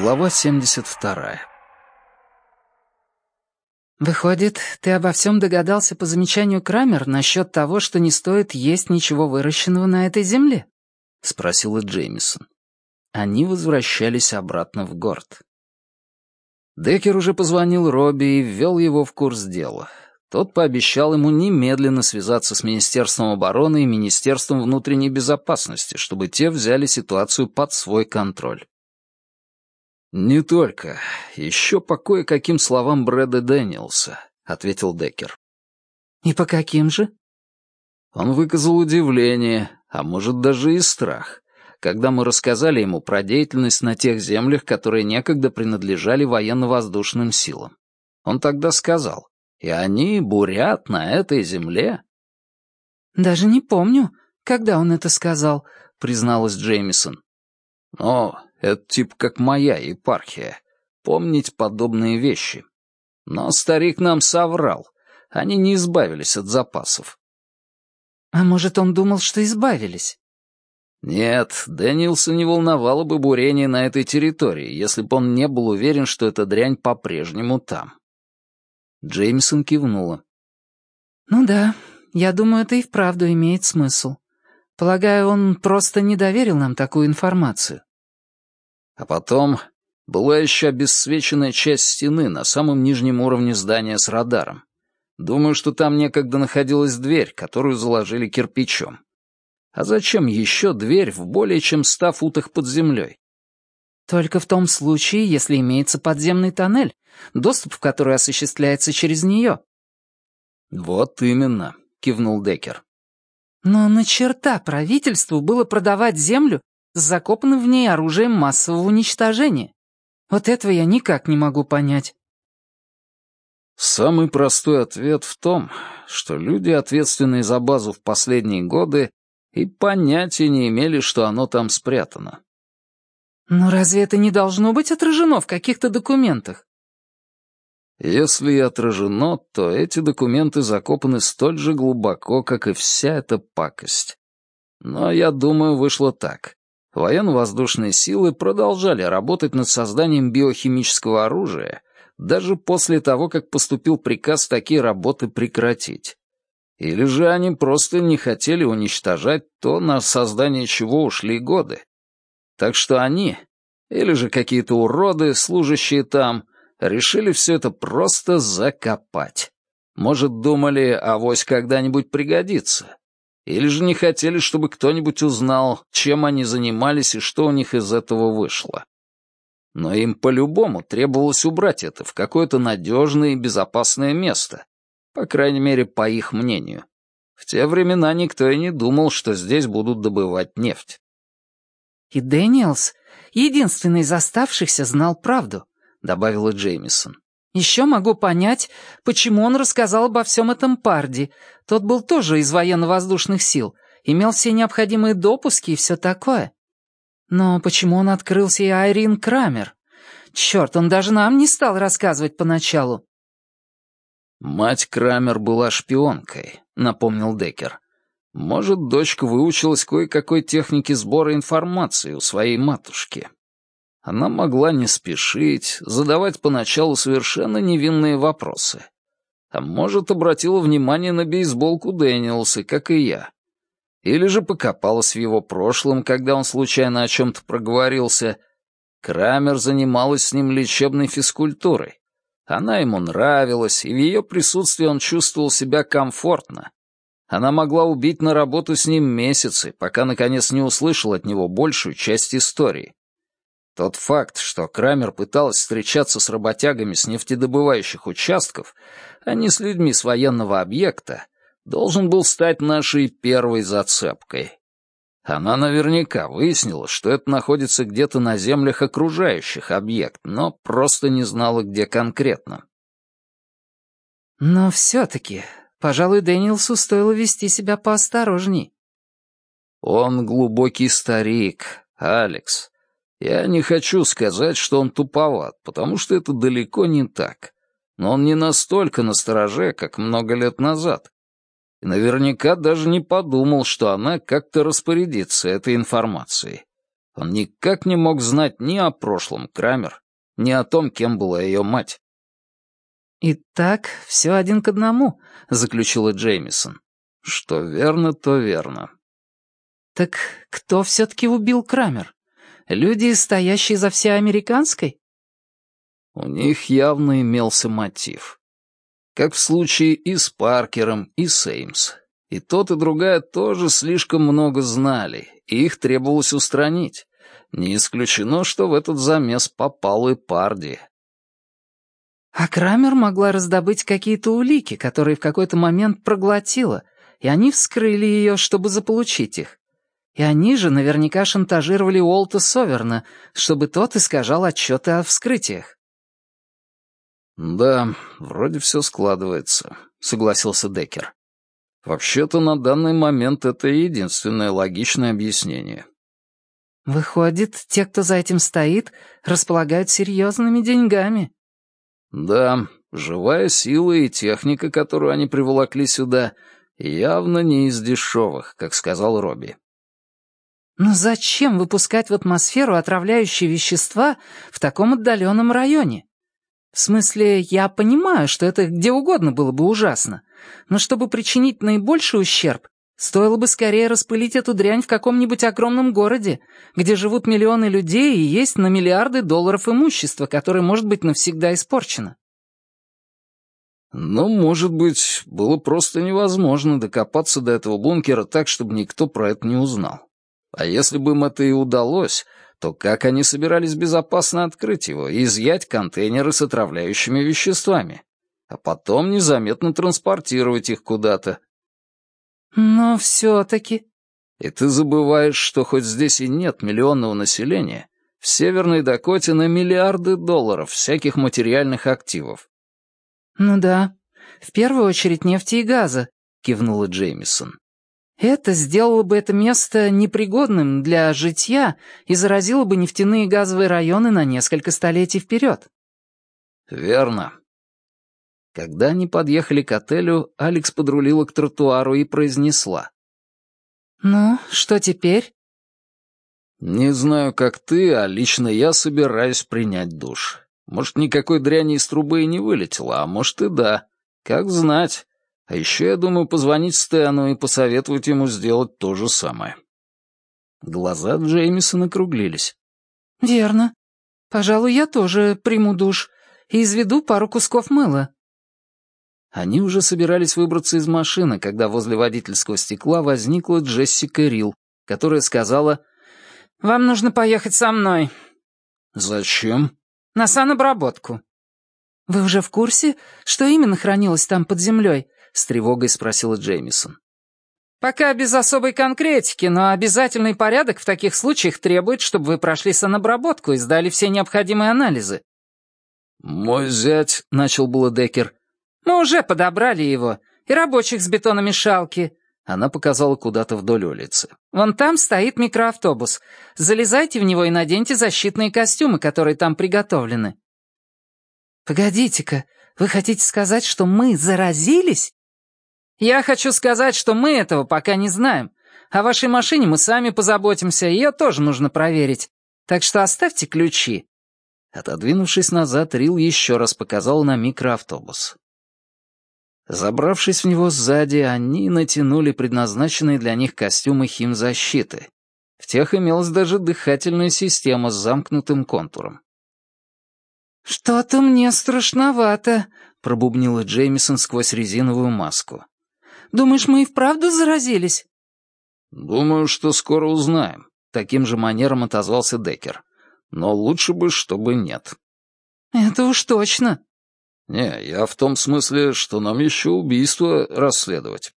Глава 72. «Выходит, ты обо всем догадался по замечанию Крамер насчет того, что не стоит есть ничего выращенного на этой земле?» — спросила Джеймисон. Они возвращались обратно в город. Деккер уже позвонил Робби и ввел его в курс дела. Тот пообещал ему немедленно связаться с Министерством обороны и Министерством внутренней безопасности, чтобы те взяли ситуацию под свой контроль. «Не только. Еще по кое-каким словам Брэда Дэниелса», — ответил Деккер. «И по каким же?» Он выказал удивление, а может даже и страх, когда мы рассказали ему про деятельность на тех землях, которые некогда принадлежали военно-воздушным силам. Он тогда сказал, «И они бурят на этой земле?» «Даже не помню, когда он это сказал», — призналась Джеймисон. «Но это типа как моя епархия. Помнить подобные вещи. Но старик нам соврал. Они не избавились от запасов. А может, он думал, что избавились? Нет, Дэнилса не волновало бы бурение на этой территории, если бы он не был уверен, что эта дрянь по-прежнему там. Джеймисон кивнула. «Ну да, я думаю, это и вправду имеет смысл. Полагаю, он просто не доверил нам такую информацию. А потом была еще обесцвеченная часть стены на самом нижнем уровне здания с радаром. Думаю, что там некогда находилась дверь, которую заложили кирпичом. А зачем еще дверь в более чем ста футах под землей? Только в том случае, если имеется подземный тоннель, доступ в который осуществляется через нее. Вот именно, кивнул Деккер. Но на черта правительству было продавать землю с закопанным в ней оружием массового уничтожения. Вот этого я никак не могу понять. Самый простой ответ в том, что люди, ответственные за базу в последние годы, и понятия не имели, что оно там спрятано. Но разве это не должно быть отражено в каких-то документах? Если и отражено, то эти документы закопаны столь же глубоко, как и вся эта пакость. Но я думаю, вышло так. Военно-воздушные силы продолжали работать над созданием биохимического оружия даже после того, как поступил приказ такие работы прекратить. Или же они просто не хотели уничтожать то, на создание чего ушли годы. Так что они, или же какие-то уроды, служащие там, решили все это просто закопать. Может, думали, авось когда-нибудь пригодится. Или же не хотели, чтобы кто-нибудь узнал, чем они занимались и что у них из этого вышло. Но им по-любому требовалось убрать это в какое-то надежное и безопасное место. По крайней мере, по их мнению. В те времена никто и не думал, что здесь будут добывать нефть. «И Дэниелс, единственный из оставшихся, знал правду», — добавила Джеймисон. Еще могу понять, почему он рассказал обо всем этом Парди. Тот был тоже из военно-воздушных сил, имел все необходимые допуски и все такое. Но почему он открылся и Айрин Крамер? Черт, он даже нам не стал рассказывать поначалу. «Мать Крамер была шпионкой», — напомнил Деккер. «Может, дочка выучилась кое-какой технике сбора информации у своей матушки». Она могла не спешить, задавать поначалу совершенно невинные вопросы. А может, обратила внимание на бейсболку Дэниелса, как и я. Или же покопалась в его прошлом, когда он случайно о чем-то проговорился. Крамер занималась с ним лечебной физкультурой. Она ему нравилась, и в ее присутствии он чувствовал себя комфортно. Она могла убить на работу с ним месяцы, пока, наконец, не услышал от него большую часть истории. Тот факт, что Крамер пыталась встречаться с работягами с нефтедобывающих участков, а не с людьми с военного объекта, должен был стать нашей первой зацепкой. Она наверняка выяснила, что это находится где-то на землях окружающих объект, но просто не знала, где конкретно. Но все-таки, пожалуй, Дэниелсу стоило вести себя поосторожней. Он глубокий старик, Алекс. Я не хочу сказать, что он туповат, потому что это далеко не так. Но он не настолько настороже, как много лет назад. И наверняка даже не подумал, что она как-то распорядится этой информацией. Он никак не мог знать ни о прошлом Крамер, ни о том, кем была ее мать. «Итак, все один к одному», — заключила Джеймисон. «Что верно, то верно». «Так кто все-таки убил Крамер? Люди, стоящие за всей американской?» У них явно имелся мотив. Как в случае и с Паркером, и с Эймс. И тот, и другая тоже слишком много знали, и их требовалось устранить. Не исключено, что в этот замес попал и Парди. А Крамер могла раздобыть какие-то улики, которые в какой-то момент проглотила, и они вскрыли ее, чтобы заполучить их. И они же наверняка шантажировали Уолта Соверна, чтобы тот искажал отчеты о вскрытиях. «Да, вроде все складывается», — согласился Деккер. «Вообще-то на данный момент это единственное логичное объяснение». «Выходит, те, кто за этим стоит, располагают серьезными деньгами». «Да, живая сила и техника, которую они приволокли сюда, явно не из дешевых, как сказал Робби». «Но зачем выпускать в атмосферу отравляющие вещества в таком отдаленном районе?» В смысле, я понимаю, что это где угодно было бы ужасно, но чтобы причинить наибольший ущерб, стоило бы скорее распылить эту дрянь в каком-нибудь огромном городе, где живут миллионы людей и есть на миллиарды долларов имущества, которое может быть навсегда испорчено. Ну, может быть, было просто невозможно докопаться до этого бункера так, чтобы никто про это не узнал. А если бы им это и удалось, то как они собирались безопасно открыть его и изъять контейнеры с отравляющими веществами, а потом незаметно транспортировать их куда-то? Но все-таки... И ты забываешь, что хоть здесь и нет миллионного населения, в Северной Дакоте на миллиарды долларов всяких материальных активов. «Ну да, в первую очередь нефти и газа», — кивнула Джеймисон. Это сделало бы это место непригодным для житья и заразило бы нефтяные и газовые районы на несколько столетий вперед. Верно. Когда они подъехали к отелю, Алекс подрулила к тротуару и произнесла. «Ну, что теперь?» «Не знаю, как ты, а лично я собираюсь принять душ. Может, никакой дряни из трубы и не вылетело, а может и да. Как знать. А еще я думаю позвонить Стэну и посоветовать ему сделать то же самое. Глаза Джеймисона округлились. «Верно. Пожалуй, я тоже приму душ и изведу пару кусков мыла». Они уже собирались выбраться из машины, когда возле водительского стекла возникла Джессика Рил, которая сказала «Вам нужно поехать со мной». «Зачем?» «На санобработку». «Вы уже в курсе, что именно хранилось там под землей?» — с тревогой спросила Джеймисон. «Пока без особой конкретики, но обязательный порядок в таких случаях требует, чтобы вы прошли санобработку и сдали все необходимые анализы». «Мой зять», — начал было Деккер. «Мы уже подобрали его, и рабочих с бетономешалки». Она показала куда-то вдоль улицы. «Вон там стоит микроавтобус. Залезайте в него и наденьте защитные костюмы, которые там приготовлены». «Погодите-ка, вы хотите сказать, что мы заразились?» «Я хочу сказать, что мы этого пока не знаем. О вашей машине мы сами позаботимся, ее тоже нужно проверить. Так что оставьте ключи». Отодвинувшись назад, Рил еще раз показал на микроавтобус. Забравшись в него сзади, они натянули предназначенные для них костюмы химзащиты. В тех имелась даже дыхательная система с замкнутым контуром. «Что-то мне страшновато», — пробубнила Джеймисон сквозь резиновую маску. Думаешь, мы и вправду заразились?» «Думаю, что скоро узнаем», — таким же манером отозвался Деккер. «Но лучше бы, чтобы нет». «Это уж точно». «Не, я в том смысле, что нам еще убийство расследовать.